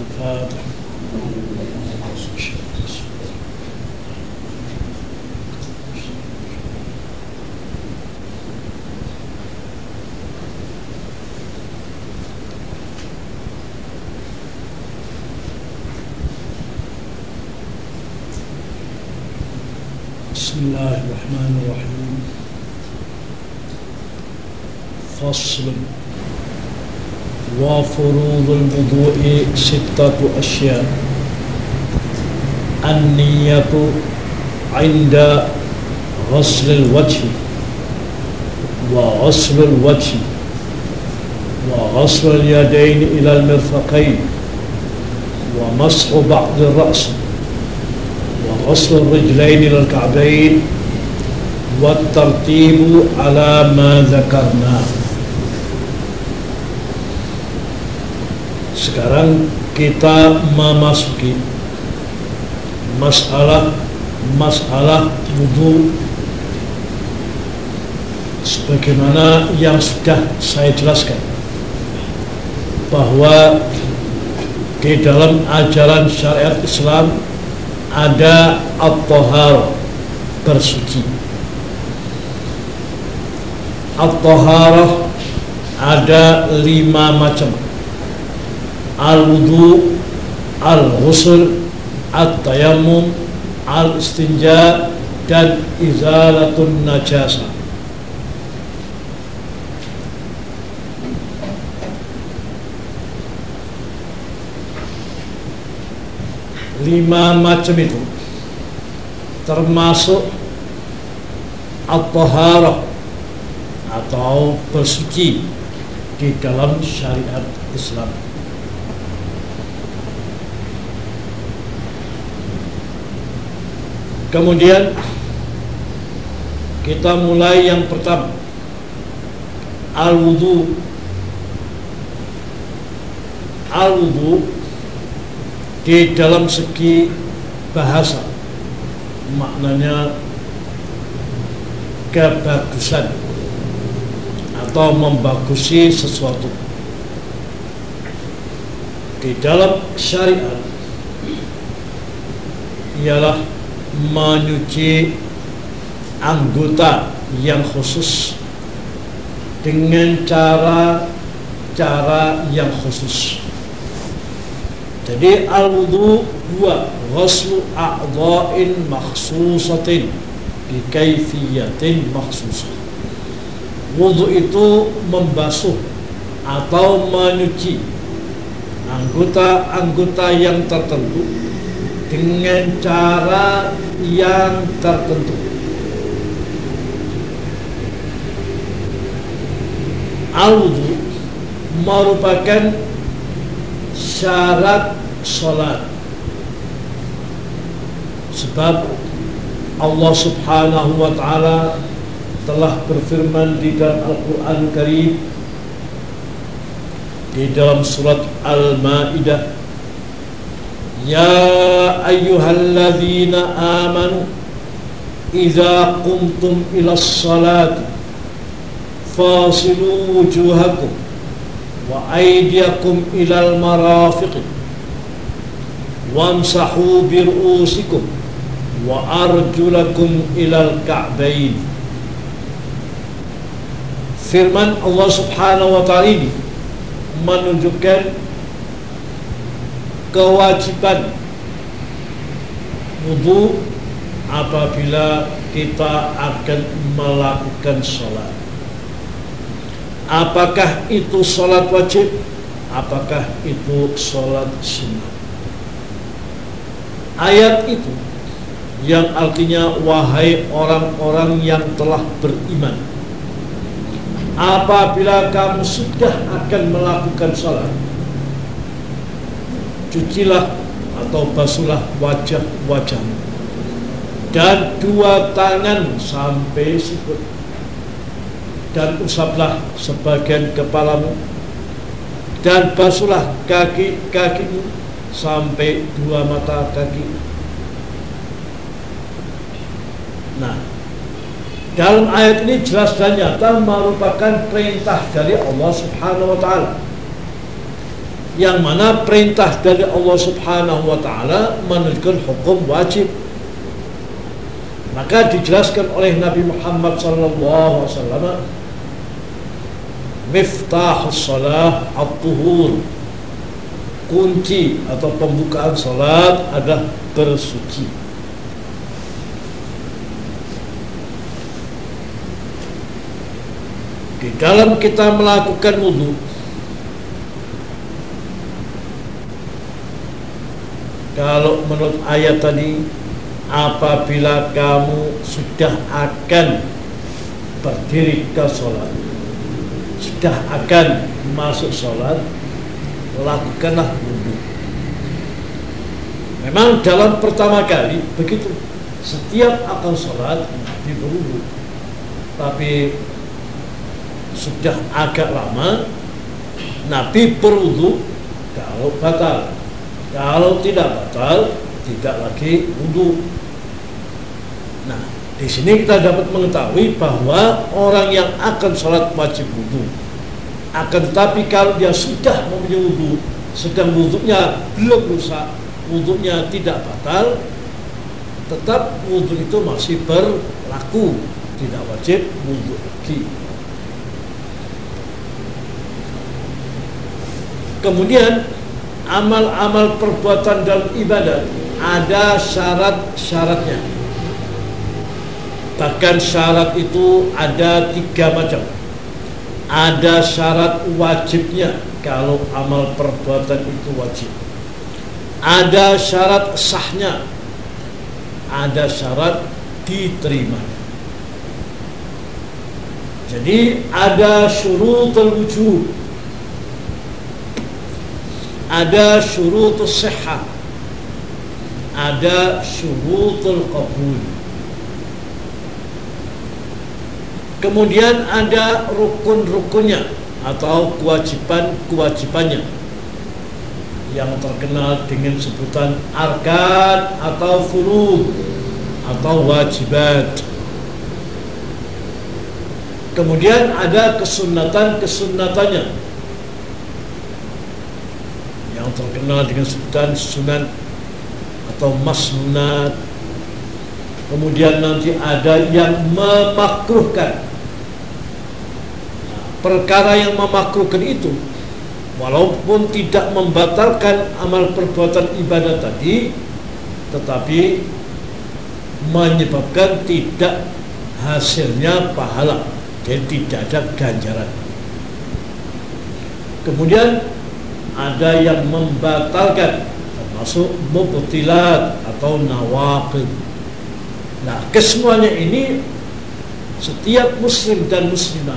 الفاتح بسم الله الرحمن الرحيم. فصل وفروض الوضوء ستة أشياء. النية عند غسل الوجه وغسل الوجه وغسل اليدين إلى المرفقين ومسح بعض الرأس وغسل الرجلين إلى الكعبين والترتيب على ما ذكرناه. Sekarang kita memasuki masalah masalah wudhu. Sebagaimana yang sudah saya jelaskan bahwa di dalam ajaran syariat Islam ada at-tahar bersuci. At-taharah ada lima macam al-wudu al-ghusl at-tayammum al-istinja dan izalatun najasa lima macam itu termasuk at-taharah atau bersuci di dalam syariat Islam. Kemudian kita mulai yang pertama. Al-wudu. Al-wudu di dalam segi bahasa. Maknanya kebagusan atau membagusi sesuatu. Di dalam syariat ialah menyuci anggota yang khusus dengan cara-cara yang khusus. Jadi al-wudu dua, ghuslu a'dha'in makhsusatin bi kaifiyatin makhsusah. Wudu itu membasuh atau menyuci anggota-anggota yang tertentu dengan cara yang tertentu. Al-wudu merupakan syarat solat sebab Allah subhanahu wa ta'ala telah berfirman di dalam Al-Quran Karim di dalam surat Al-Ma'idah Ayyuhalladzina amanu Iza qumtum ila salati Fasilu wujuhakum Wa aydiyakum ilal marafiqi Wamsahu bir'usikum Wa arjulakum ilal ka'bain Firman Allah subhanahu wa ta'ala ini Menunjukkan kewajiban wudhu apabila kita akan melakukan sholat. Apakah itu sholat wajib? Apakah itu sholat sunnah? Ayat itu yang artinya wahai orang-orang yang telah beriman apabila kamu sudah akan melakukan sholat cucilah atau basuhlah wajah-wajah dan dua tangan sampai sikut dan usaplah sebagian kepalamu. Dan basuhlah kaki-kakimu sampai dua mata kaki. Nah dalam ayat ini jelas dan nyata merupakan perintah dari Allah Subhanahu wa taala yang mana perintah dari Allah Subhanahu wa taala menunjukkan hukum wajib. Maka dijelaskan oleh Nabi Muhammad sallallahu alaihi wasallam miftahus salah at-tuhur. Kunci atau pembukaan salat adalah bersuci. Di dalam kita melakukan wudhu kalau menurut ayat tadi apabila kamu sudah akan berdiri ke sholat sudah akan masuk sholat lakukanlah wudhu. Memang dalam pertama kali begitu. Setiap akan sholat Nabi berwudhu tapi sudah agak lama Nabi berwudu kalau batal kalau tidak batal tidak lagi wudhu. Nah di sini kita dapat mengetahui bahwa orang yang akan sholat wajib wudhu akan tetapi kalau dia sudah mempunyai wudhu sedang wudhunya belum rusak wudhunya tidak batal tetap wudhu itu masih berlaku tidak wajib wudhu lagi. Kemudian amal-amal perbuatan dalam ibadat ada syarat-syaratnya. Bahkan syarat itu ada tiga macam. Ada syarat wajibnya kalau amal perbuatan itu wajib. Ada syarat sahnya. Ada syarat diterima. Jadi ada syurutul wujud ada syurutus sehat ada syurutul qabul. Kemudian ada rukun-rukunnya atau kewajiban-kewajibannya yang terkenal dengan sebutan arkan atau furud atau wajibat. Kemudian ada kesunatan-kesunatannya yang terkenal dengan sebutan sunan atau masnunat kemudian nanti ada yang memakruhkan. Perkara yang memakruhkan itu walaupun tidak membatalkan amal perbuatan ibadah tadi tetapi menyebabkan tidak hasilnya pahala jadi tidak ada ganjaran. Kemudian ada yang membatalkan termasuk mubtilat atau nawaqid. Nah, kesemuanya ini setiap muslim dan muslimah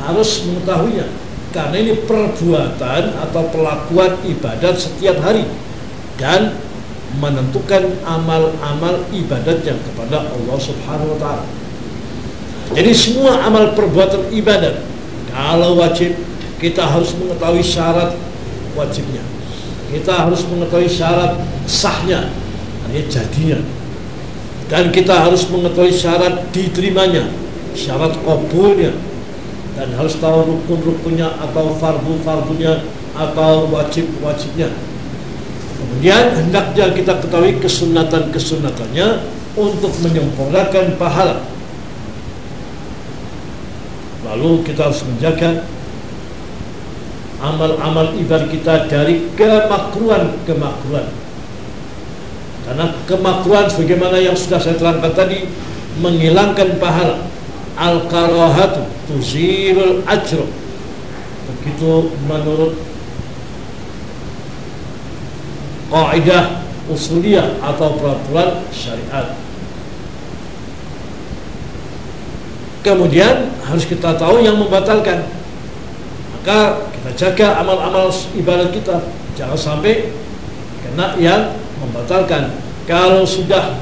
harus mengetahuinya karena ini perbuatan atau pelakuan ibadat setiap hari dan menentukan amal-amal ibadatnya kepada Allah Subhanahu wa taala. Jadi semua amal perbuatan ibadat kalau wajib kita harus mengetahui syarat wajibnya. Kita harus mengetahui syarat sahnya artinya jadinya. Dan kita harus mengetahui syarat diterimanya syarat kabulnya. Dan harus tahu rukun-rukunnya atau fardu-fardunya atau wajib-wajibnya. Kemudian hendaknya kita ketahui kesunatan-kesunatannya untuk menyempurnakan pahala. Lalu kita harus menjaga amal-amal ibadah kita dari kemakruhan-kemakruhan. Karena kemakruhan sebagaimana yang sudah saya terangkan tadi menghilangkan pahala. Al-karahatu tuzilul ajr. Begitu menurut kaidah usuliyah atau peraturan syariat. Kemudian harus kita tahu yang membatalkan. Maka kita jaga amal-amal ibadah kita. Jangan sampai kena yang membatalkan. Kalau sudah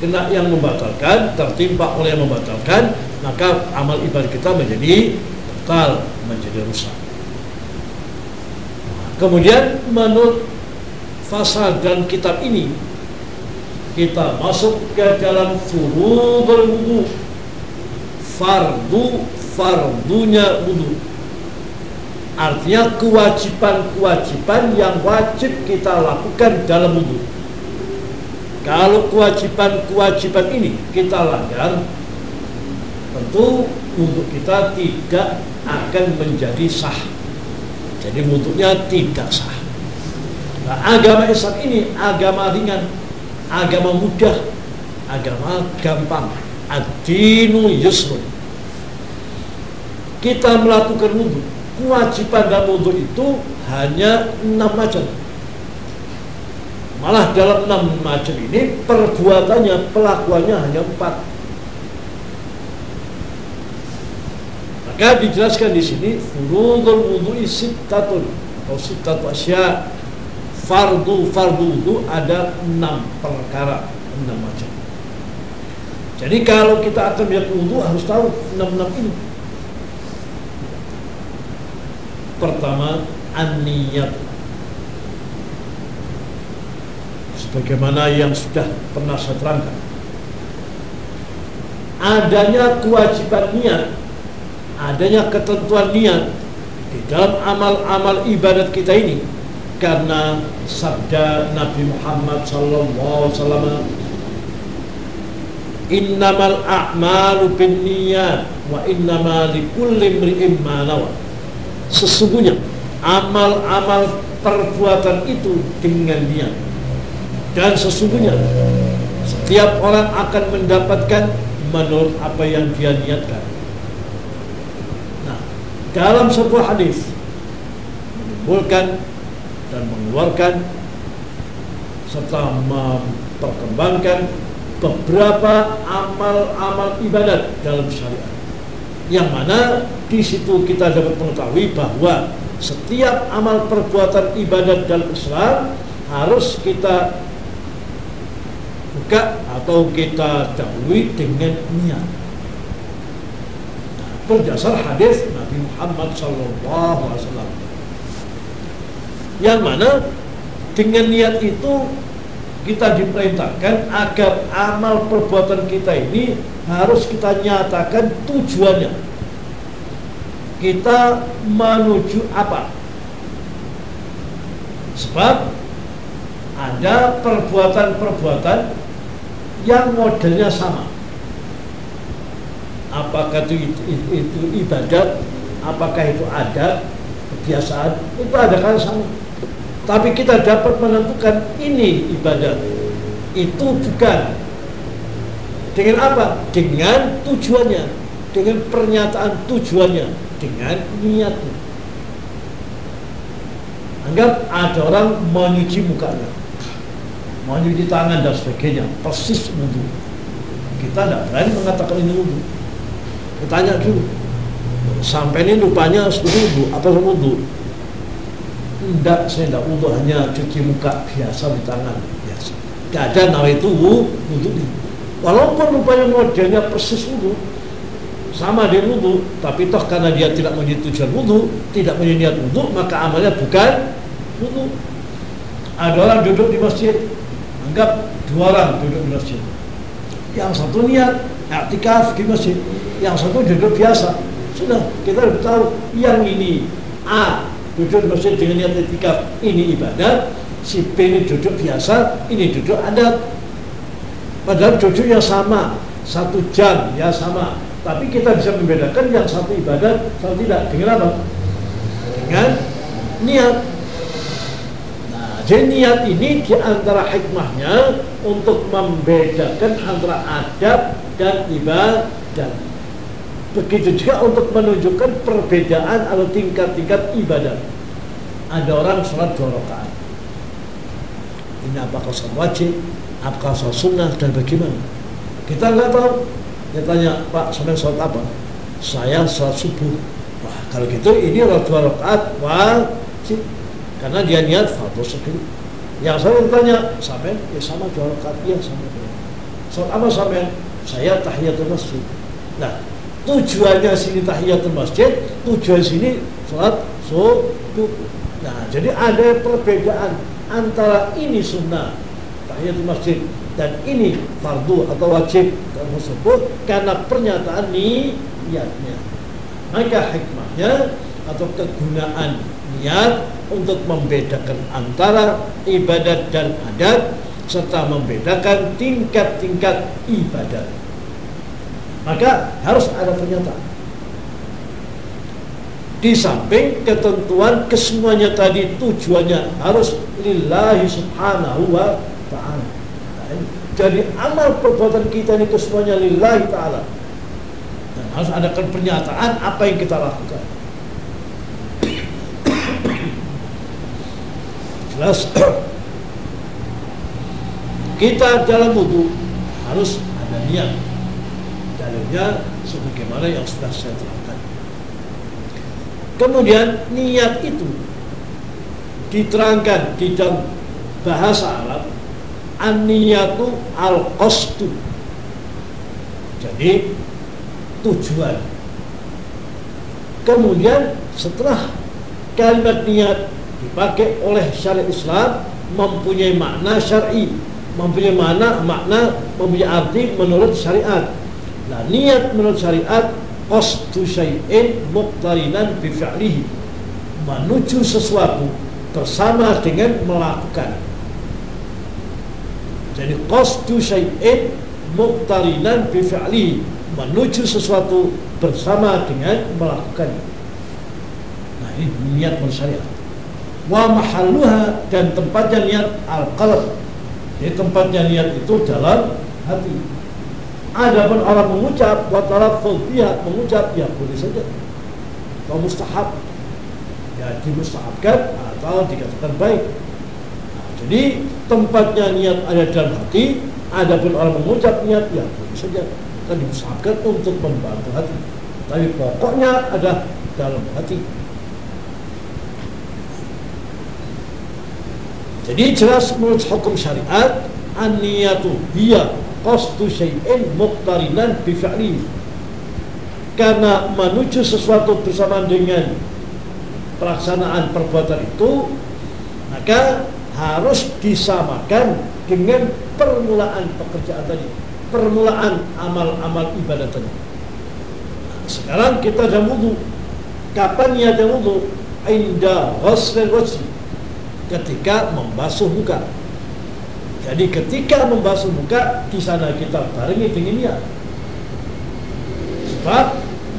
kena yang membatalkan tertimpa oleh yang membatalkan maka amal ibadah kita menjadi batal menjadi rusak. Kemudian menurut fasal dan kitab ini kita masuk ke dalam furudul wudu fardu fardunya wudu Artinya kewajiban-kewajiban yang wajib kita lakukan dalam wudhu. Kalau kewajiban-kewajiban ini kita langgar, tentu untuk kita tidak akan menjadi sah. Jadi wudhunya tidak sah. Nah, agama Islam ini agama ringan, agama mudah, agama gampang. Ad-dinu yusrun. Kita melakukan wudhu kewajiban dalam wudhu itu hanya enam macam. Malah dalam enam macam ini perbuatannya pelakuannya hanya empat. Maka dijelaskan di sini furudul wudhu tatun atau sittatu asya. Fardu fardu wudhu ada enam perkara enam macam. Jadi kalau kita akan melihat wudhu harus tahu enam-enam ini Pertama, an-niyat. Sebagaimana yang sudah pernah saya terangkan. Adanya kewajiban niat, adanya ketentuan niat di dalam amal-amal ibadat kita ini karena sabda Nabi Muhammad sallallahu alaihi wasallam innamal a'malu binniyat wa innamal likulli imri'in ma nawa sesungguhnya amal-amal perbuatan itu dengan niat dan sesungguhnya setiap orang akan mendapatkan menurut apa yang dia niatkan. Nah dalam sebuah hadis menimbulkan dan mengeluarkan serta memperkembangkan beberapa amal-amal ibadat dalam syariat yang mana di situ kita dapat mengetahui bahwa setiap amal perbuatan ibadat dalam Islam harus kita buka atau kita dahului dengan niat. Nah, berdasar hadis Nabi Muhammad SAW, yang mana dengan niat itu kita diperintahkan agar amal perbuatan kita ini harus kita nyatakan tujuannya. Kita menuju apa? Sebab ada perbuatan-perbuatan yang modelnya sama. Apakah itu, itu, itu ibadat, apakah itu adat, kebiasaan, itu ada kan sama. Tapi kita dapat menentukan ini ibadat. Itu bukan. Dengan apa? Dengan tujuannya. Dengan pernyataan tujuannya. Dengan niatnya. Anggap ada orang menyuci mukanya. Menyuci tangan dan sebagainya. Persis wudhu. Kita tidak berani mengatakan ini wudhu. Kita tanya dulu. Sampai ini seperti wudhu. Apa wudhu? Tidak, saya tidak wudhu hanya cuci muka biasa di tangan biasa. Tidak ada nawa itu wudhu Walaupun rupanya modelnya persis wudhu, sama dia wudhu, tapi toh karena dia tidak menjadi tujuan wudhu, tidak menjadi niat wudhu, maka amalnya bukan wudhu. Ada orang duduk di masjid, anggap dua orang duduk di masjid. Yang satu niat, aktikaf di masjid, yang satu duduk biasa. Sudah, kita tahu yang ini A duduk di masjid dengan niat etikaf ini ibadat si B ini duduk biasa ini duduk adat. Padahal duduknya sama satu jam ya sama. Tapi kita bisa membedakan yang satu ibadat satu tidak. Dengan apa? Dengan niat. Nah jadi niat ini di antara hikmahnya untuk membedakan antara adab dan ibadat Begitu juga untuk menunjukkan perbedaan atau tingkat-tingkat ibadah. Ada orang sholat dua rakaat. Ini apakah sholat wajib, apakah sholat sunnah dan bagaimana? Kita nggak tahu. Dia tanya, Pak, sampai sholat apa? Saya sholat subuh. Wah, kalau gitu ini dua rakaat wajib. Karena dia niat fardu subuh. Yang saya bertanya, sampai ya sama dua rakaat, ya sama. Sholat apa sampai? Saya tahiyatul masjid. Nah, tujuannya sini tahiyatul masjid, tujuan sini sholat subuh. Nah, jadi ada perbedaan antara ini sunnah tahiyatul masjid dan ini fardu atau wajib tersebut karena pernyataan niatnya. Maka hikmahnya atau kegunaan niat untuk membedakan antara ibadat dan adat serta membedakan tingkat-tingkat ibadat. Maka harus ada pernyataan. Di samping ketentuan kesemuanya tadi tujuannya harus lillahi subhanahu wa ta'ala. Jadi amal perbuatan kita ini kesemuanya lillahi ta'ala. Dan harus ada pernyataan apa yang kita lakukan. Jelas kita dalam wudhu harus ada niat dalilnya sebagaimana yang sudah saya terangkan. Kemudian niat itu diterangkan di dalam bahasa Arab an-niyatu al-qasdu. Jadi tujuan. Kemudian setelah kalimat niat dipakai oleh syariat Islam mempunyai makna syar'i mempunyai makna makna mempunyai arti menurut syariat. Nah, niat menurut syariat qasdu syai'in muqtarinan bi fi'lihi. Menuju sesuatu bersama dengan melakukan. Jadi qasdu syai'in muqtarinan bi fi'lihi. Menuju sesuatu bersama dengan melakukan. Nah, ini niat menurut syariat. Wa mahalluha dan tempatnya niat al-qalb jadi tempatnya niat itu dalam hati. Ada pun orang mengucap wa talaffuz biha mengucap ya boleh saja. Atau mustahab. Ya dimustahabkan atau dikatakan baik. Nah, jadi tempatnya niat ada dalam hati, ada pun orang mengucap niat ya boleh saja. Kan dimustahabkan untuk membantu hati. Tapi pokoknya ada dalam hati. Jadi jelas menurut hukum syariat an-niyatu qasdu syai'in muqtarinan bi fi'li. Karena menuju sesuatu bersama dengan pelaksanaan perbuatan itu maka harus disamakan dengan permulaan pekerjaan tadi, permulaan amal-amal ibadat tadi. sekarang kita ada wudhu. Kapan niat wudhu? Inda ghuslil wajhi ketika membasuh muka. Jadi ketika membasuh muka di sana kita barengi dengan niat. Sebab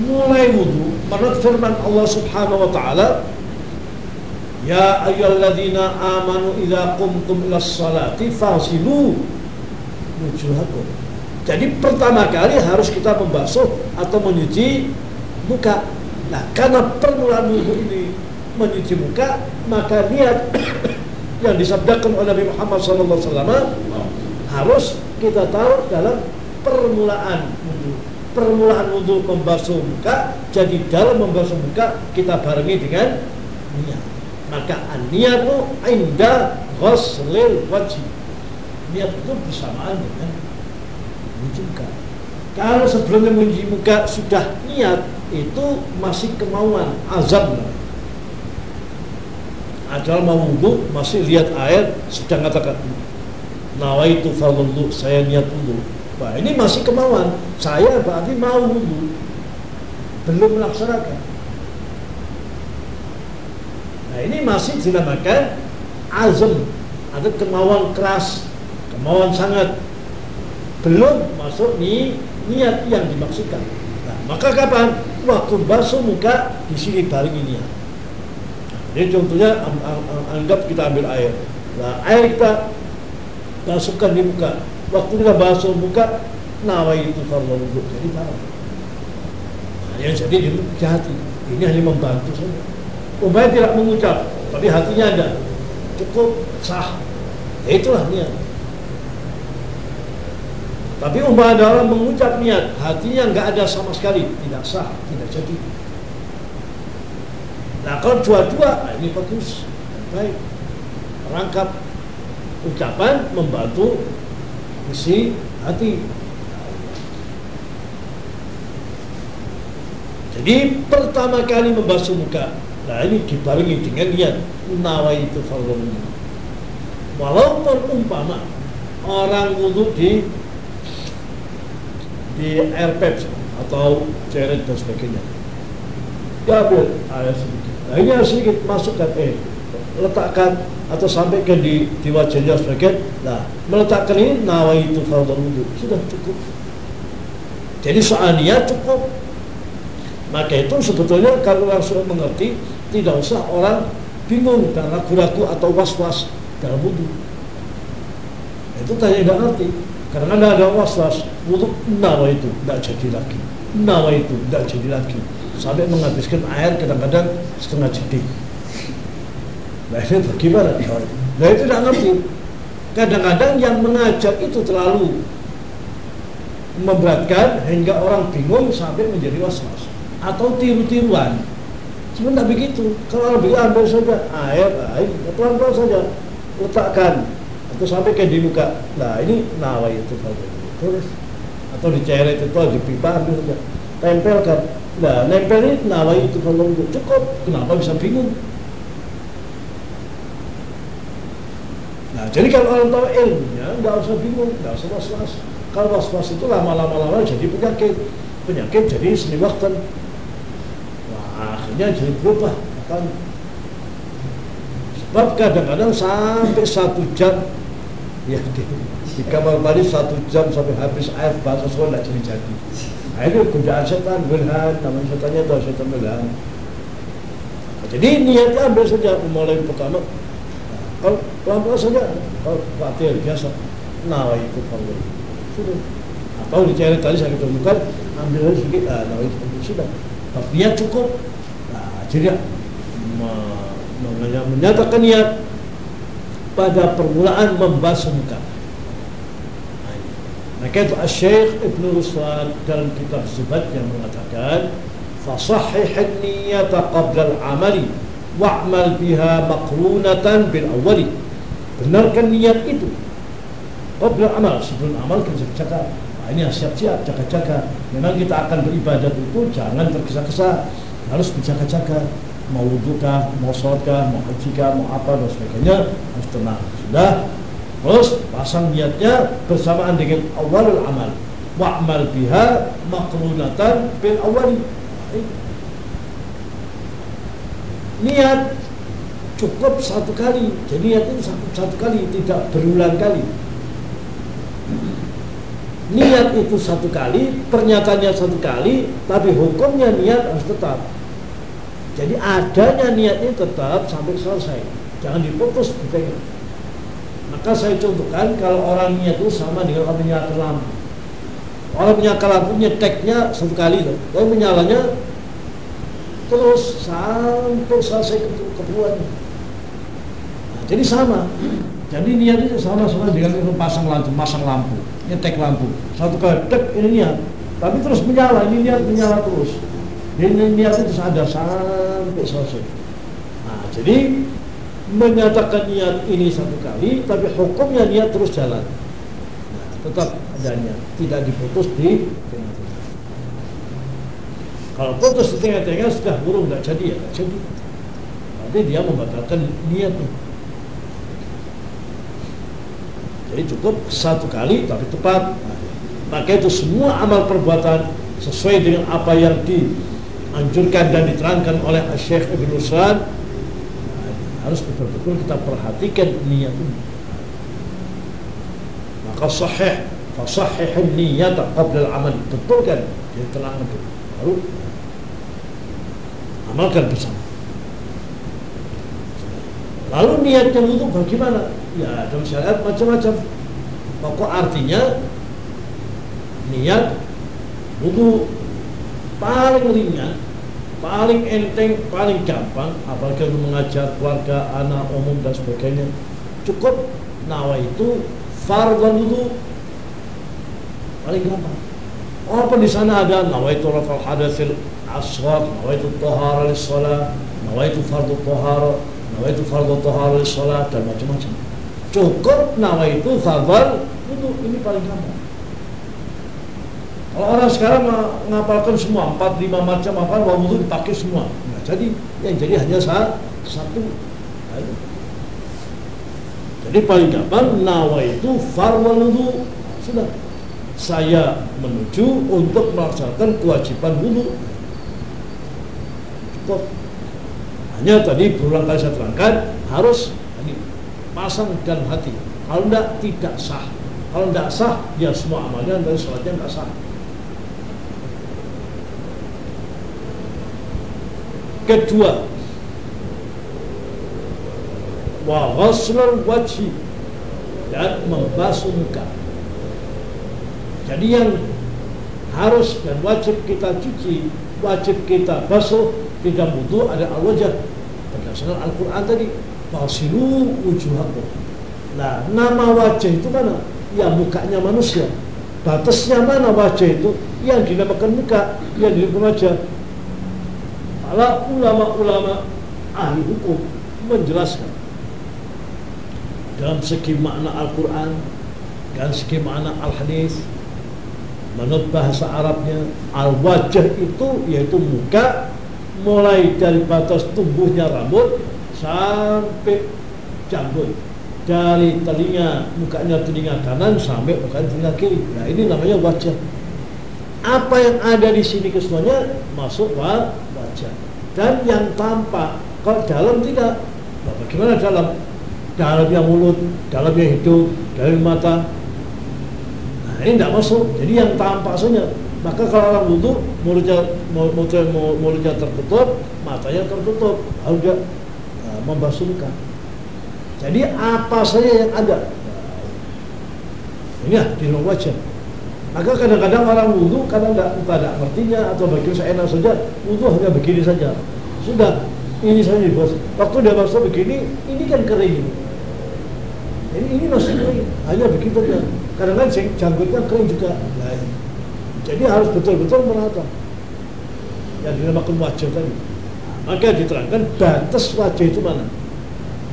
mulai wudhu menurut firman Allah Subhanahu wa taala Ya ayyuhalladzina amanu idza qumtum ila sholati fasilu wujuhakum. Jadi pertama kali harus kita membasuh atau menyuci muka. Nah, karena permulaan wudhu ini mencuci muka maka niat yang disabdakan oleh Nabi Muhammad SAW harus kita taruh dalam permulaan wudhu. Permulaan wudhu membasuh muka jadi dalam membasuh muka kita barengi dengan niat. Maka niatmu inda ghuslil wajib niat itu bersamaan dengan mencuci muka. Kalau sebelumnya mencuci muka sudah niat itu masih kemauan azam adalah mau wudhu masih lihat air sedang katakan nawaitu fardhu saya niat wudhu Wah ini masih kemauan. Saya berarti mau wudhu belum melaksanakan. Nah ini masih dinamakan azam. Ada kemauan keras kemauan sangat. Belum masuk ni niat yang dimaksudkan. Nah, maka kapan? Waktu basuh muka di sini ini niat jadi contohnya anggap kita ambil air. Nah, air kita masukkan di muka. Waktu kita basuh muka, nawa itu kalau wudhu. Jadi tahu. Nah, yang jadi di hati. Ini hanya membantu saja. Umpamanya tidak mengucap, tapi hatinya ada. Cukup sah. Ya itulah niat. Tapi umpamanya ada mengucap niat, hatinya nggak ada sama sekali, tidak sah, tidak jadi. Nah kalau dua-dua, nah ini bagus, baik. Rangkap ucapan membantu isi hati. Jadi pertama kali membasuh muka, nah ini dibarengi dengan niat. Nawa itu fardhu Walaupun umpama orang wudhu di di air atau ceret dan sebagainya. Diambil air sedikit nah ini harus sedikit masukkan eh letakkan atau sampai ke di, di wajahnya sebagian. Nah meletakkan ini nawa itu fardhu wudhu. Sudah cukup. Jadi soal niat cukup. Maka itu sebetulnya kalau orang sudah mengerti tidak usah orang bingung dan ragu-ragu atau was-was dalam wudhu. Itu tanya tidak ngerti. Karena tidak ada was-was. Wudhu nawa itu tidak jadi lagi. Nawa itu tidak jadi lagi sampai menghabiskan air kadang-kadang setengah jadi Nah ini bagaimana? Nah itu tidak ngerti. Kadang-kadang yang mengajar itu terlalu memberatkan hingga orang bingung sampai menjadi was-was atau tiru-tiruan. Sebenarnya begitu. Kalau bilang ambil saja air, air pelan-pelan saja letakkan atau sampai ke di muka. Nah ini nawa itu terus atau diceret itu atau di pipa ambil saja tempelkan. Nah nempel ini nawa itu kalau cukup. Kenapa bisa bingung? Nah, jadi kalau orang tahu ilmunya, nggak usah bingung, nggak usah was-was. Kalau was-was itu lama-lama lama jadi penyakit, penyakit jadi seni waktu. Wah, akhirnya jadi berubah. Kan? Sebab kadang-kadang sampai satu jam, ya di, di kamar mandi satu jam sampai habis air basah semua nggak jadi jadi. Nah, itu godaan setan, wilhan, namanya setannya itu setan. Nah, jadi niatnya ambil saja mulai pertama kalau pelan-pelan saja kalau latihan biasa nawa itu kalau sudah. Atau dicari tadi saya ketemukan ambil lagi sedikit ah, nawa itu sudah. Tapi niat cukup nah, jadi menyatakan niat pada permulaan membasuh muka nah, maka itu Syekh Ibn Ruslan dalam kitab Zubat yang mengatakan fasahih niyata qabla al-amali wa'mal biha makrunatan bil awali. Benarkan niat itu. Qabla amal sebelum amal kita jaga nah, ini siap-siap jaga-jaga. Memang kita akan beribadat itu jangan tergesa-gesa. Harus berjaga-jaga mau wudhu mau sholat mau haji mau apa dan sebagainya harus tenang. Sudah terus pasang niatnya bersamaan dengan awalul amal. Wa'mal biha makrunatan bil awali. Niat cukup satu kali. Jadi niat itu satu, satu kali tidak berulang kali. Niat itu satu kali pernyataannya satu kali tapi hukumnya niat harus tetap. Jadi adanya niatnya tetap sampai selesai. Jangan diputus dipegang maka saya contohkan kalau orang niat itu sama dengan orang menyalakan lampu orang menyalakan lampu nyeteknya satu kali loh tapi menyalanya terus sampai selesai keperluannya. Nah, jadi sama. Jadi niatnya sama sama dengan itu pasang lampu, pasang lampu, nyetek lampu. Satu kali tek ini niat, tapi terus menyala, ini niat menyala terus. Ini niat itu ada sampai selesai. Nah, jadi menyatakan niat ini satu kali, tapi hukumnya niat terus jalan. Nah, tetap adanya, tidak diputus di kalau putus di tengah-tengah sudah burung nggak jadi ya nggak jadi. Nanti dia membatalkan niatnya. Jadi cukup satu kali tapi tepat. Nah, maka itu semua amal perbuatan sesuai dengan apa yang dianjurkan dan diterangkan oleh Syekh Ibn Usran nah, harus betul-betul kita perhatikan niat ini. Maka sahih, fasahih niat qabla al-amal. Betul kan? Jadi tenang itu. Baru amalkan bersama. Lalu niatnya wudhu bagaimana? Ya dalam syariat macam-macam. Pokok artinya niat wudhu paling ringan, paling enteng, paling gampang, apalagi untuk mengajar keluarga, anak, umum dan sebagainya. Cukup nawa itu fardhu wudhu paling gampang. Walaupun di sana ada? Nawa itu rafal hadatsil asghar nawaitu tahara lis-shalah nawaitu fardhu tahara nawaitu fardhu tahara lis-shalah dan macam-macam. Cukup nawaitu fardhu itu ini paling gampang kalau orang sekarang mengapalkan semua empat lima macam apa wudhu dipakai semua. Nah, jadi yang jadi hanya satu. Jadi paling gampang nawaitu fardhu wudhu sudah. Saya menuju untuk melaksanakan kewajiban wudhu cukup. Hanya tadi berulang kali saya terangkan harus tadi pasang dalam hati. Kalau tidak tidak sah. Kalau tidak sah ya semua amalnya dari sholatnya tidak sah kedua. Wa ghaslul wajhi dan membasuh muka. Jadi yang harus dan wajib kita cuci wajib kita basuh tidak butuh ada al-wajah. Berdasarkan Al-Quran tadi Fasilu wujuhakum. Nah nama wajah itu mana? Ya mukanya manusia. Batasnya mana wajah itu? Yang dinamakan muka Yang dinamakan wajah Para ulama-ulama ahli hukum menjelaskan dalam segi makna Al-Quran dan segi makna Al-Hadis menurut bahasa Arabnya al-wajah itu yaitu muka mulai dari batas tumbuhnya rambut sampai janggut dari telinga mukanya telinga kanan sampai mukanya telinga kiri. Nah ini namanya wajah. Apa yang ada di sini kesemuanya masuk wajah dan yang tampak kalau dalam tidak nah, bagaimana dalam? Dalamnya mulut dalamnya hidung dalam mata. Nah ini tidak masuk. Jadi yang tampak saja. Maka kalau orang wudhu mulutnya mulutnya, mulutnya tertutup matanya tertutup lalu dia nah, membasuhkan. Jadi apa saja yang ada? Ini ya di wajah maka kadang-kadang orang wudhu kadang tidak tidak ngertinya atau bagi enak saja wudhu hanya begini saja. Sudah ini saja bos. Waktu dia basuh begini ini kan kering. Ini ini masih kering. Hanya begitu saja. Kadang-kadang janggutnya kering juga. Nah, jadi harus betul-betul merata. Yang dinamakan wajah tadi. Maka diterangkan batas wajah itu mana?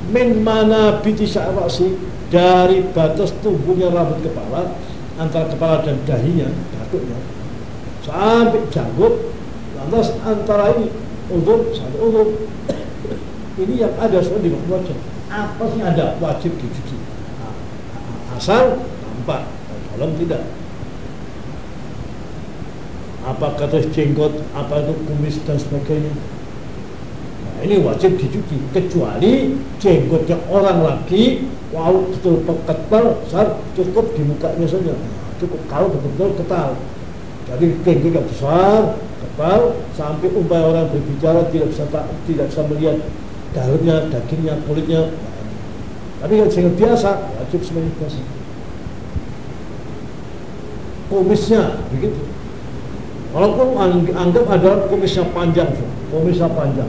Min mana biti sya'rasi dari batas tubuhnya rambut kepala antara kepala dan dahinya datuknya sampai janggut lantas antara ini untuk sampai untuk ini yang ada semua di wajah. Apa? Sih ada wajib dicuci. Asal tampak kalau tidak. Apa kata jenggot apa itu kumis dan sebagainya? Ini wajib dicuci kecuali jenggotnya orang lagi wow betul ketal besar cukup di mukanya saja. Cukup kalau betul-betul ketal. Jadi jenggotnya besar ketal sampai umpai orang berbicara tidak bisa tak, tidak bisa melihat dalamnya dagingnya kulitnya. Tapi yang jenggot biasa wajib semuanya biasa. Kumisnya begitu. Walaupun anggap ada kumisnya panjang kumisnya panjang.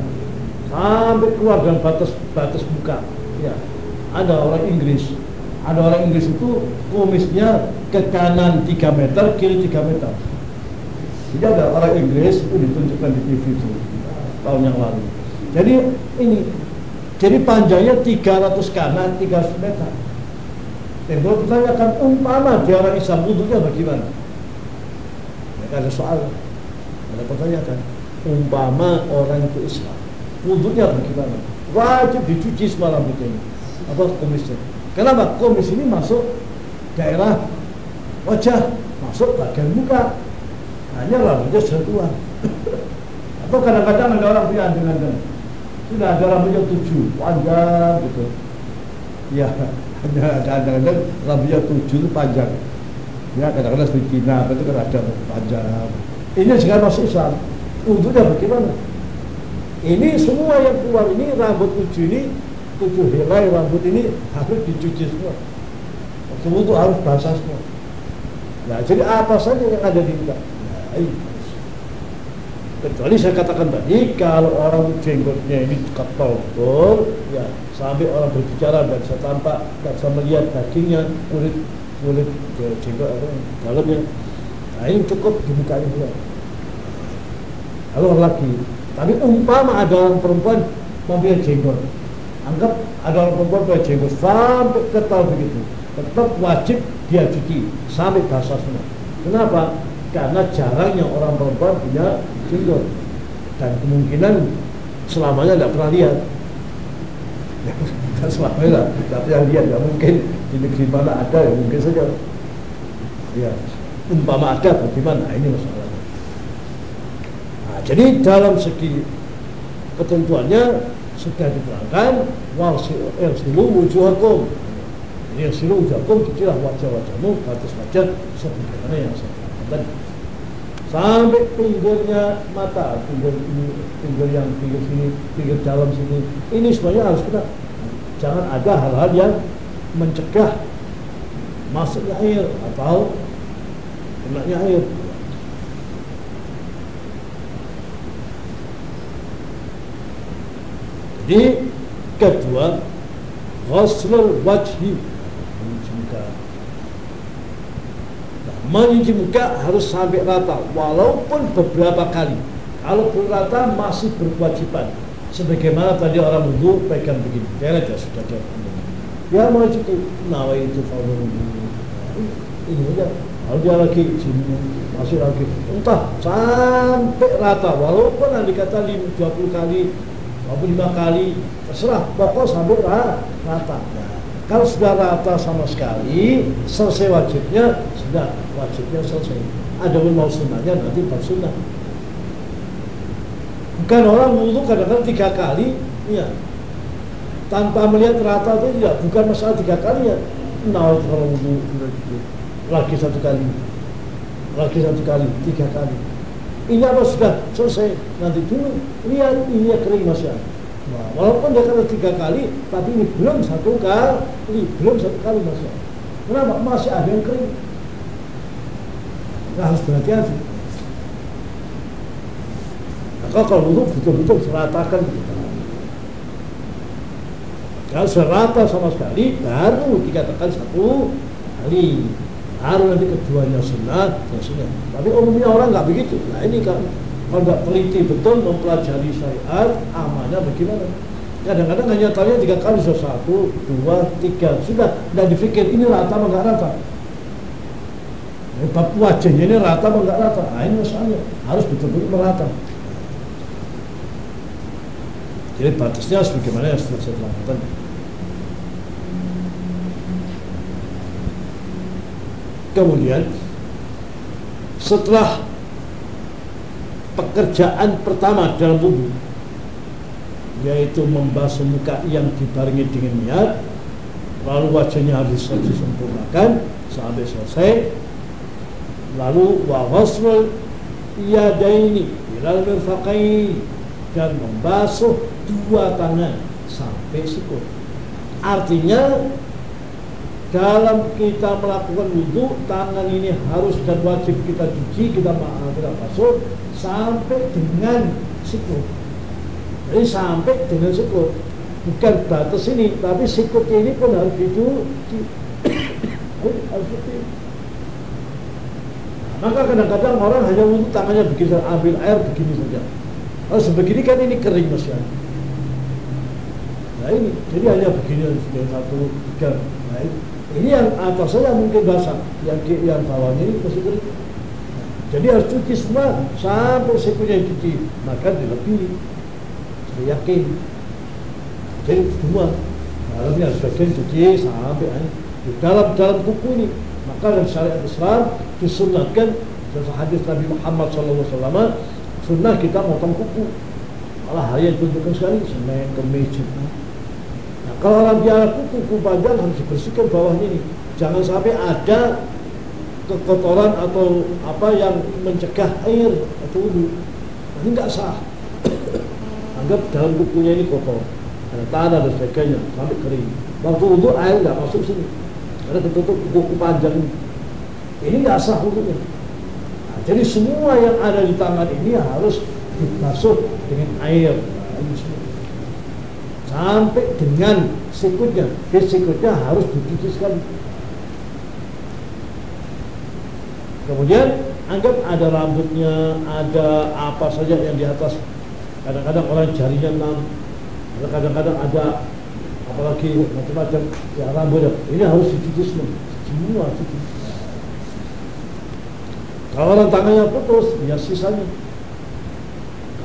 Sampai keluar dan batas batas muka. Ya ada orang Inggris. Ada orang Inggris itu kumisnya ke kanan 3 meter kiri 3 meter. Jadi ada orang Inggris itu ditunjukkan di TV itu tahun yang lalu. Jadi ini jadi panjangnya 300 kanan 300 meter. Dan kalau ditanyakan umpama dia orang Islam wudhunya bagaimana? Mereka ada soal ada pertanyaan. Umpama orang itu Islam wudhunya bagaimana? Wajib dicuci rambutnya ini. Apa kumisnya? Kenapa? Kumis ini masuk daerah wajah, masuk bagian muka. Hanya rambutnya sudah tua. Atau kadang-kadang ada orang punya dengan sudah ada rambutnya tujuh, panjang gitu. Ya, hanya ada kadang-kadang rambutnya tujuh itu panjang. Ya, kadang-kadang di Cina itu kan ada panjang. Ini sekarang masuk Islam. Wudhunya bagaimana? ini semua yang keluar ini rambut tujuh ini tujuh helai rambut ini harus dicuci semua. Semua itu harus basah semua. Nah jadi apa saja yang ada di muka? Nah, kecuali saya katakan tadi kalau orang jenggotnya ini betul ya sampai orang berbicara dan bisa tampak dan bisa melihat dagingnya kulit kulit jenggot atau dalamnya. Nah ini cukup di mukanya juga kalau lagi tapi umpama ada orang perempuan mempunyai jenggot, anggap ada orang perempuan mempunyai jenggot sampai ketal begitu, tetap wajib dia cuci sampai basah semua. Kenapa? Karena jarangnya orang perempuan punya jenggot dan kemungkinan selamanya tidak pernah lihat. Dan selamanya tidak pernah lihat, tidak mungkin di negeri mana ada ya mungkin saja. Ya, umpama ada bagaimana? Nah, ini masalah. Jadi dalam segi ketentuannya sudah diterangkan wal silu wujuhakum. Ini yang silu wujuhakum cucilah wajah-wajahmu batas wajah sebagaimana yang saya katakan tadi. Sampai pinggirnya mata pinggir ini pinggir yang pinggir sini pinggir dalam sini ini semuanya harus kita jangan ada hal-hal yang mencegah masuknya air atau kenanya air Jadi kedua ghuslul wajhi mencuci muka. Nah, mencuci muka harus sampai rata walaupun beberapa kali. Kalau belum rata masih berkewajiban. Sebagaimana tadi orang wudhu pegang begini. Jangan aja sudah jawab. Ya mau cuci nawa itu kalau ini aja. Kalau dia lagi sini masih lagi entah sampai rata walaupun nanti kata 20 kali maupun lima kali terserah. Pokok sampai rata. Nah, kalau sudah rata sama sekali selesai wajibnya sudah. Wajibnya selesai. Ada pun mau sunnahnya nanti bab sunnah. Bukan orang wudhu kadang-kadang tiga kali ya tanpa melihat rata itu tidak bukan masalah tiga kali ya nah kalau wudhu lagi satu kali. Lagi satu kali tiga kali ini apa sudah selesai. Nanti dulu. Lihat ini kering masih ada nah, walaupun dia kata tiga kali tapi ini belum satu kali belum satu kali masih ada kenapa? Masih ada yang kering. Nah, harus berhati-hati. Maka kalau untuk betul-betul seratakan kita. Kalau serata sama sekali baru dikatakan satu kali baru nanti keduanya sunnah ya sunnah tapi umumnya orang nggak begitu. Nah ini kan kalau nggak teliti betul mempelajari syariat amannya bagaimana? Kadang-kadang hanya tanya tiga kali sudah satu dua tiga. Sudah dan dipikir ini rata apa nggak rata? Bab wajahnya ini rata apa nggak rata? Nah ini masalahnya. Harus betul-betul merata. Jadi batasnya sebagaimana yang sudah saya terangkan Kemudian setelah pekerjaan pertama dalam wudhu yaitu membasuh muka yang dibarengi dengan niat lalu wajahnya harus disempurnakan sampai selesai lalu wa ghusl yadaini ilal mirfaqain dan membasuh dua tangan sampai sikut artinya dalam kita melakukan wudhu tangan ini harus dan wajib kita cuci kita kita basuh sampai dengan sikut. Jadi sampai dengan sikut. Bukan batas ini tapi sikutnya ini pun harus dicuci. Harus cuci. Maka kadang-kadang orang hanya wudhu tangannya begitu ambil air begini saja. Kalau sebegini kan ini kering mas ya? Nah ini jadi hanya begini satu tiga nah ini ini yang atasnya mungkin basah. Yang yang bawahnya ini masih kering. Jadi harus cuci semua sampai sikunya cuci. Maka dilebih saya yakin. Jadi semua. Dalamnya sebagian cuci sampai di dalam dalam kuku ini. Maka dalam syariat Islam disunatkan dalam hadis Nabi Muhammad SAW sunnah kita motong kuku. Malah hari yang tunjukkan sekali. Senin, Kemis, Jumat kalau orang biara kuku, panjang harus dibersihkan bawahnya ini. Jangan sampai ada kekotoran atau apa yang mencegah air atau wudhu. Nah, ini tidak sah. Anggap dalam kukunya ini kotor. Ada tanah dan sebagainya sampai kering. Waktu wudhu air nggak masuk sini. Ada ketutup kuku panjang ini. Ini nggak sah wudhunya. Nah, jadi semua yang ada di tangan ini harus dibasuh dengan air. Sampai dengan sikutnya. Jadi sikutnya harus dicuci sekali. Kemudian anggap ada rambutnya ada apa saja yang di atas. Kadang-kadang orang jarinya enam. Kadang-kadang ada apalagi macam-macam. Ya rambutnya. Ini harus dicuci semua. Semua kalau orang tangannya putus ya sisanya.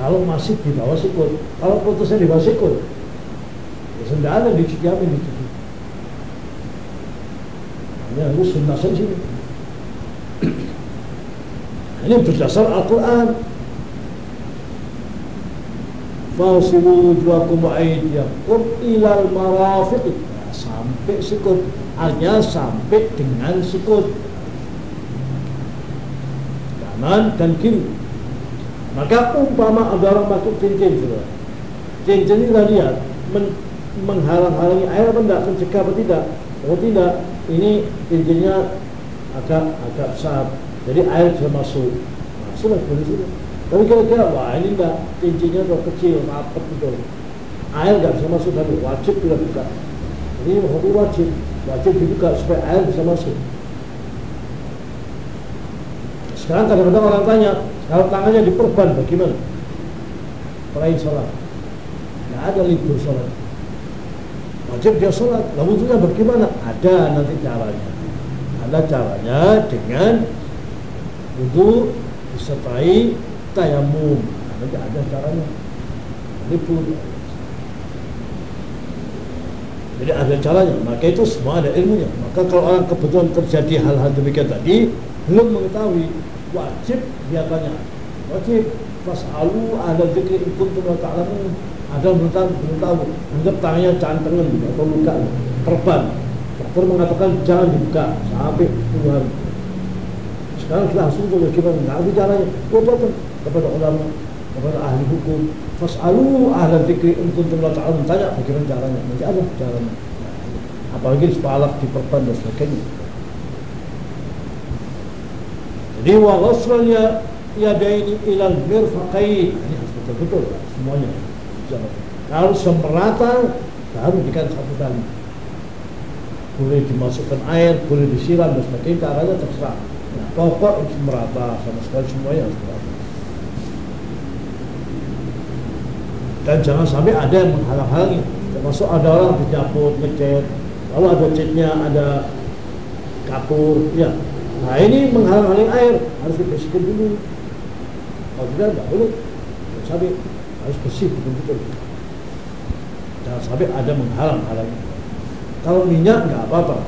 Kalau masih di bawah sikut. Kalau putusnya di bawah sikut Sendal yang dicuci apa yang dicuci? Hanya harus sunnah saja. Ini berdasar Al-Quran. fasilu wujuhakum wa aydiyakum ilal marafiq nah, sampai sikut hanya sampai dengan sikut kanan dan kiri maka umpama ada orang masuk cincin cincin ini lihat men, menghalang-halangi air apa tidak mencegah apa tidak. Oh tidak ini cincinnya agak agak besar. Jadi air bisa masuk. Sudah boleh sudah. Tapi kira-kira wah ini enggak cincinnya udah kecil rapet gitu. Air nggak bisa masuk tapi wajib tidak buka ini hukum wajib. Wajib dibuka supaya air bisa masuk. Sekarang kadang-kadang orang tanya kalau tangannya diperban bagaimana? Peraih sholat. Nggak ada libur sholat wajib dia sholat. Lalu itu bagaimana? Ada nanti caranya. Ada caranya dengan wudhu disertai tayamum. Nanti ada caranya. Libur jadi ada caranya. Maka itu semua ada ilmunya. Maka kalau orang kebetulan terjadi hal-hal demikian tadi belum mengetahui wajib dia tanya. Wajib. Fas'alu ada zikri ikut ta'lamun ada belum tahu belum tahu anggap tangannya cantengan atau luka perban dokter mengatakan jangan dibuka sampai puluhan sekarang kita langsung boleh gimana nggak ada caranya oh kepada ulama kepada ahli hukum Fas'alu ahla zikri in kuntum la ta'lamun. Tanya bagaimana caranya. Nanti ada caranya. Apalagi sepalak diperban dan sebagainya. Jadi wa ghusl ya yadaini ilal mirfaqain. Ini harus betul-betul semuanya. Kalau semerata baru dikan satu kali. Boleh dimasukkan air, boleh disiram dan sebagainya. Caranya terserah. Nah, pokok merata sama sekali semuanya harus merata. dan jangan sampai ada yang menghalang-halangi termasuk ada orang dicabut ngecat lalu ada catnya ada kapur ya nah ini menghalang-halangi air harus dibersihkan dulu kalau tidak tidak boleh sampai harus bersih betul-betul. Jangan sampai ada menghalang-halangi kalau minyak nggak apa-apa.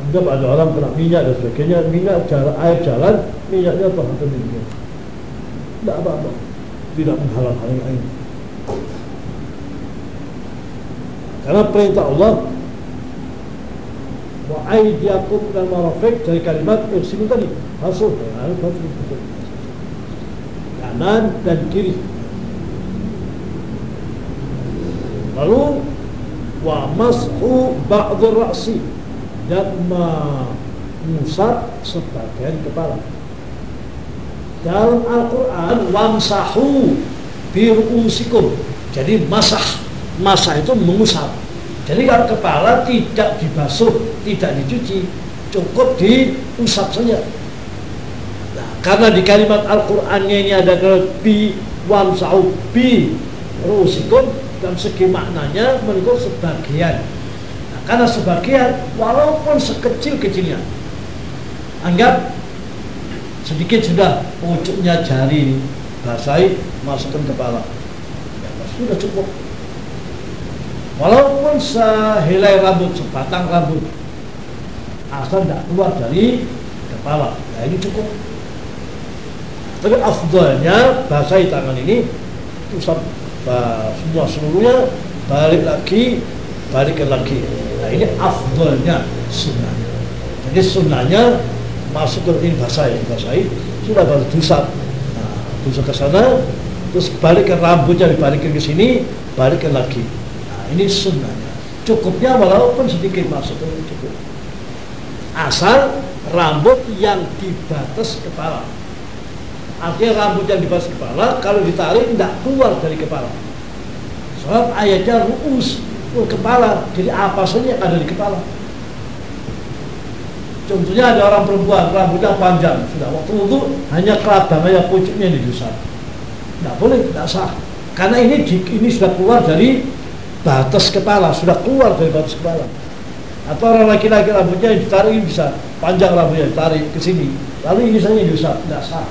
Anggap ada orang kena minyak dan sebagainya minyak jalan, air jalan minyaknya atau minyak tidak apa-apa. Tidak menghalang-halangi air. Karena perintah Allah wa aydiyakum dan marafiq dari kalimat irsilu tadi. Hasil kanan dan kiri lalu wa mashu ba'd ra'si dan mengusap sebagian kepala. Dalam Al-Quran wamsahu biru'usikum. Jadi masah. Masah itu mengusap. Jadi kalau kepala tidak dibasuh tidak dicuci cukup diusap saja. Nah, karena di kalimat Al-Qur'annya ini ada bi wamsahu bi ru'usikum dan segi maknanya menurut sebagian. Nah, karena sebagian walaupun sekecil-kecilnya anggap sedikit sudah pucuknya jari basahi masukkan kepala. Ya, sudah cukup. Walaupun sehelai rambut sebatang rambut asal tidak keluar dari kepala. Ya ini cukup. Tapi afdalnya basahi tangan ini usap semua seluruhnya balik lagi balik lagi. Nah ini afdalnya sunnahnya. Jadi sunnahnya masuk ke ini basahi, basahi sudah baru dusap nah, dusap ke sana terus balik ke rambutnya dibalikin ke sini balikin lagi. Nah ini sunnahnya. Cukupnya walaupun sedikit masuk itu cukup. Asal rambut yang di batas kepala artinya rambut yang di batas kepala kalau ditarik tidak keluar dari kepala sebab ayatnya ruus kepala jadi apa saja yang ada di kepala Contohnya ada orang perempuan rambutnya panjang, sudah waktu itu hanya kerabang aja pucuknya di diusap. Tidak boleh, tidak sah. Karena ini ini sudah keluar dari batas kepala, sudah keluar dari batas kepala. Atau orang laki-laki rambutnya ditarik bisa panjang rambutnya ditarik ke sini, lalu ini saja diusap, tidak sah.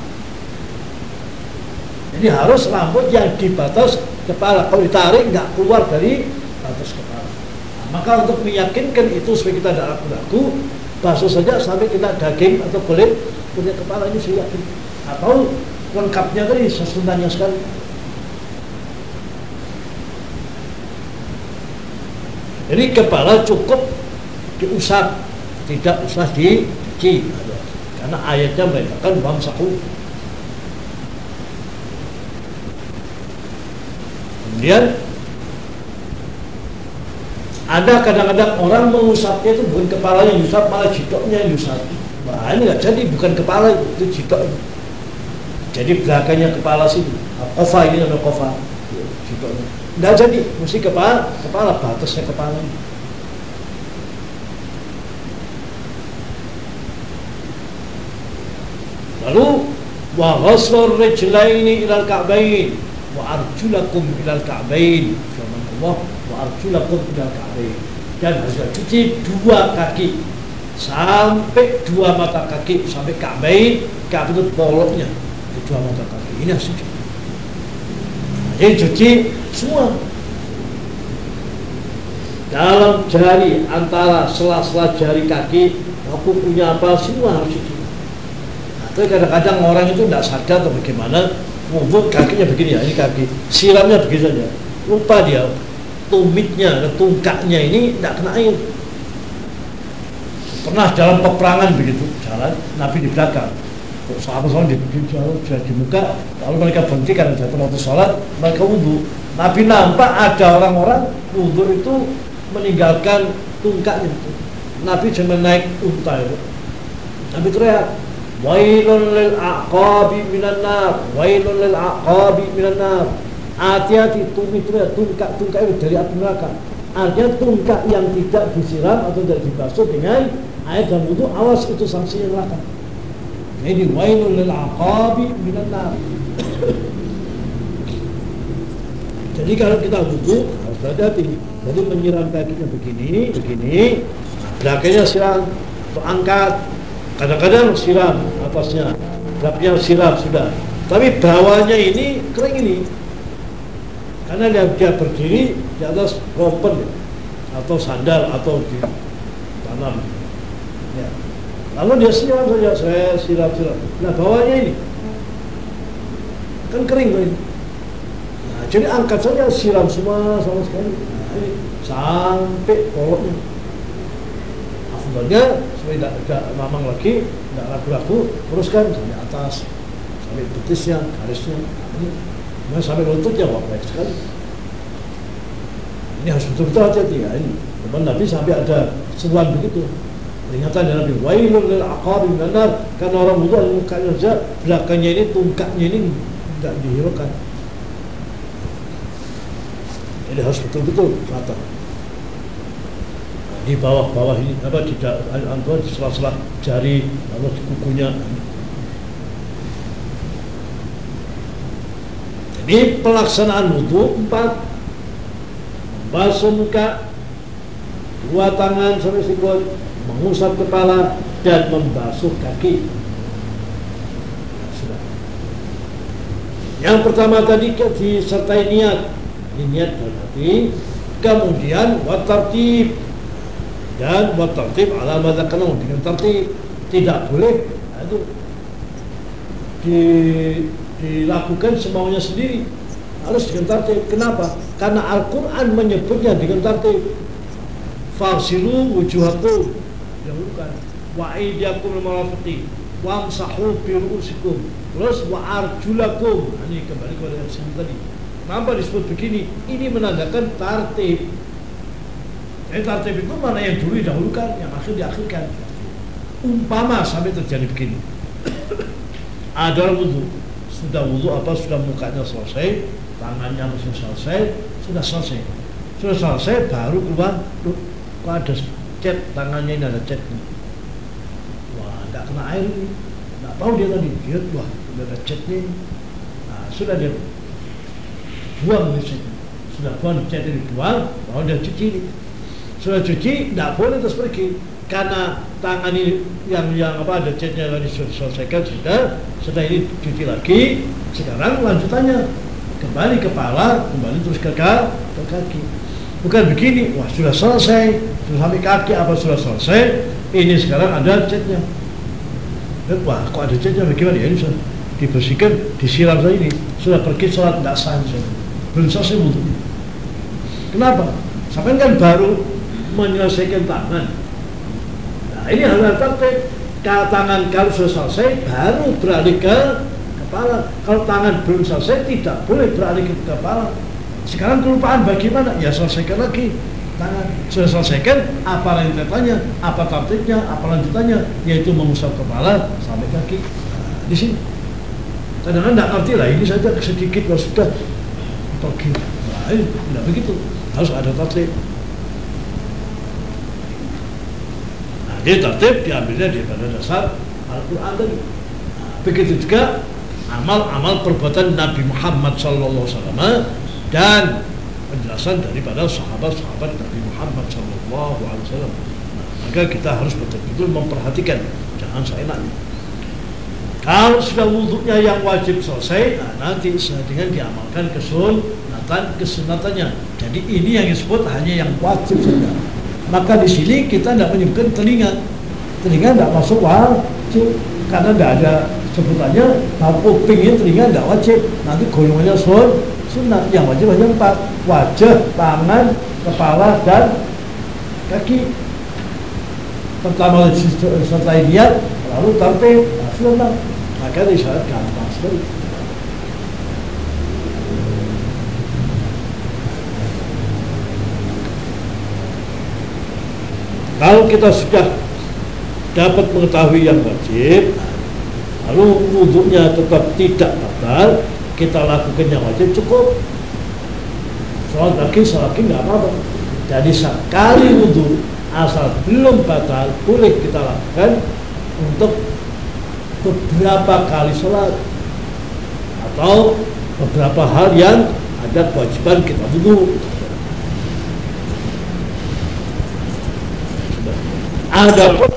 Jadi harus rambut yang di batas kepala. Kalau ditarik nggak keluar dari batas kepala. Nah, maka untuk meyakinkan itu supaya kita tidak ragu-ragu, basuh saja sampai kita daging atau kulit punya kepala ini saya yakin. Atau lengkapnya tadi sesuntannya sekali. Jadi kepala cukup diusap, tidak usah dicuci. Karena ayatnya mereka kan bangsa Kemudian ada kadang-kadang orang mengusapnya itu bukan kepalanya yang diusap, malah jidoknya yang diusap. Nah, ini nggak jadi bukan kepala itu jidok. Jadi belakangnya kepala sih, kofa ini namanya kofa. Jidoknya. Nggak jadi, mesti kepala, kepala batasnya kepala. Lalu wa ghaslur rijlaini ilal ka'bain wa arjulakum ilal ka'bain. Firman Allah wa arjulakum ilal ka'bain. Dan harus cuci dua kaki sampai dua mata kaki sampai ka'bain, ka'bain itu poloknya dua mata kaki. Ini harus cuci. Jadi cuci semua dalam jari antara sela-sela jari kaki aku punya apa semua harus cuci tapi kadang-kadang orang itu tidak sadar atau bagaimana wudhu kakinya begini ya, ini kaki. Siramnya begini saja. Lupa dia tumitnya, tungkaknya ini tidak kena air. Pernah dalam peperangan begitu jalan, Nabi di belakang. Sahabat-sahabat di, di, di, di muka, lalu mereka berhenti karena jatuh waktu sholat, mereka wudhu. Nabi nampak ada orang-orang wudhu itu meninggalkan tungkaknya. Nabi cuma naik unta itu. Nabi teriak, wailun lil aqabi minan nar. Wailun lil aqabi minan nar. Hati-hati tumit tungkak tungkak itu dari api neraka. Artinya tungkak yang tidak disiram atau tidak dibasuh dengan air dan wudhu awas itu sanksinya neraka. Ini wailun lil aqabi minan nar. Jadi kalau kita wudhu harus hati-hati. Jadi menyiram kakinya begini begini belakangnya siram angkat kadang-kadang siram atasnya belakangnya siram sudah. Tapi bawahnya ini kering ini. Karena dia, dia berdiri di atas rompen atau sandal atau di tanam. Ya. lalu dia siram saja saya siram siram. Nah bawahnya ini. Kan kering ini nah, jadi angkat saja siram semua sama sekali. Nah, sampai poloknya afdalnya tidak, tidak mamang lagi tidak ragu-ragu teruskan sampai atas sampai betisnya garisnya. Ini nah, sampai lututnya wah baik sekali. Ini harus betul-betul hati-hati ya. Ini teman Nabi sampai ada seruan begitu. Peringatan dari Nabi wailun lil aqabi benar karena orang wudhu mukanya saja belakangnya ini tungkaknya ini tidak dihiraukan jadi harus betul-betul rata di bawah-bawah ini apa tidak antara di sela-sela jari atau di kukunya. Jadi pelaksanaan wudhu empat. Basuh muka dua tangan sampai sikut mengusap kepala dan membasuh kaki. Yang pertama tadi disertai niat. Ini niat berarti kemudian watartib dan buat tertib ala madzakana dengan tertib tidak boleh nah, itu di, dilakukan semaunya sendiri. Harus dengan tertib. Kenapa? Karena Al-Quran menyebutnya dengan tertib. Farsilu wujuhakum. Dahulukan wa aidiakum marafiqi wamsahu bi ru'usikum. Terus wa arjulakum. Nah, ini kembali kepada yang tadi. Kenapa disebut begini? Ini menandakan tertib jadi tartib itu mana yang dulu didahulukan, yang akhir diakhirkan. Umpama sampai terjadi begini. Ada wudhu, sudah wudhu apa sudah mukanya selesai, tangannya masih selesai, sudah selesai. Sudah selesai baru keluar, tuh, kok ada cat tangannya ini ada cat nih. Wah, tidak kena air ini. Tidak tahu dia tadi, lihat wah, sudah ada nih. Nah, sudah dia buang nih cat. Sudah buang cat ini buang, baru dia cuci ini sudah cuci tidak boleh terus pergi. Karena tangan ini yang yang apa ada catnya tadi selesaikan sudah. Setelah ini cuci lagi. Sekarang lanjutannya. Kembali kepala kembali terus ke, kaki bukan begini. Wah sudah selesai. Sudah sampai kaki apa sudah selesai? Ini sekarang ada catnya. Wah kok ada catnya? Bagaimana ya ini sudah dibersihkan disiram saja ini. Sudah pergi sholat tidak sah belum selesai wudhu kenapa? Sampai kan baru menyelesaikan tangan. Nah ini hal-hal tertib. Tangan kalau sudah selesai baru beralih ke kepala. Kalau tangan belum selesai tidak boleh beralih ke kepala. Sekarang kelupaan bagaimana? Ya selesaikan lagi tangan. Sudah selesaikan apa lanjutannya, apa tertibnya, apa lanjutannya, yaitu mengusap kepala sampai kaki. Nah, di sini. Kadang-kadang tidak ngerti lah ini saja sedikit kalau sudah pergi. Nah, tidak begitu. Harus ada tertib. Jadi tertib diambilnya daripada dasar Al-Quran tadi. Begitu juga amal-amal perbuatan Nabi Muhammad SAW dan penjelasan daripada sahabat-sahabat Nabi Muhammad SAW. Nah, maka kita harus betul-betul memperhatikan, jangan seenaknya. Kalau sudah wudhunya yang wajib selesai, nah nanti dengan diamalkan kesunatan kesunatannya. Jadi ini yang disebut hanya yang wajib saja. Maka di sini kita tidak menyebutkan telinga. Telinga tidak masuk wajib karena tidak ada sebutannya. Nah, kupingnya telinga tidak wajib. Nanti golongannya sun, sunat. Yang wajib hanya empat: wajah, tangan, kepala, dan kaki. Pertama setelah niat, lalu tarpe, nah. Maka disyarat gampang sekali. Kalau kita sudah dapat mengetahui yang wajib, lalu wudhunya tetap tidak batal, kita lakukan yang wajib cukup. Sholat lagi, sholat lagi nggak apa-apa. Jadi sekali wudhu asal belum batal boleh kita lakukan untuk beberapa kali sholat atau beberapa hal yang ada kewajiban kita wudhu ada pun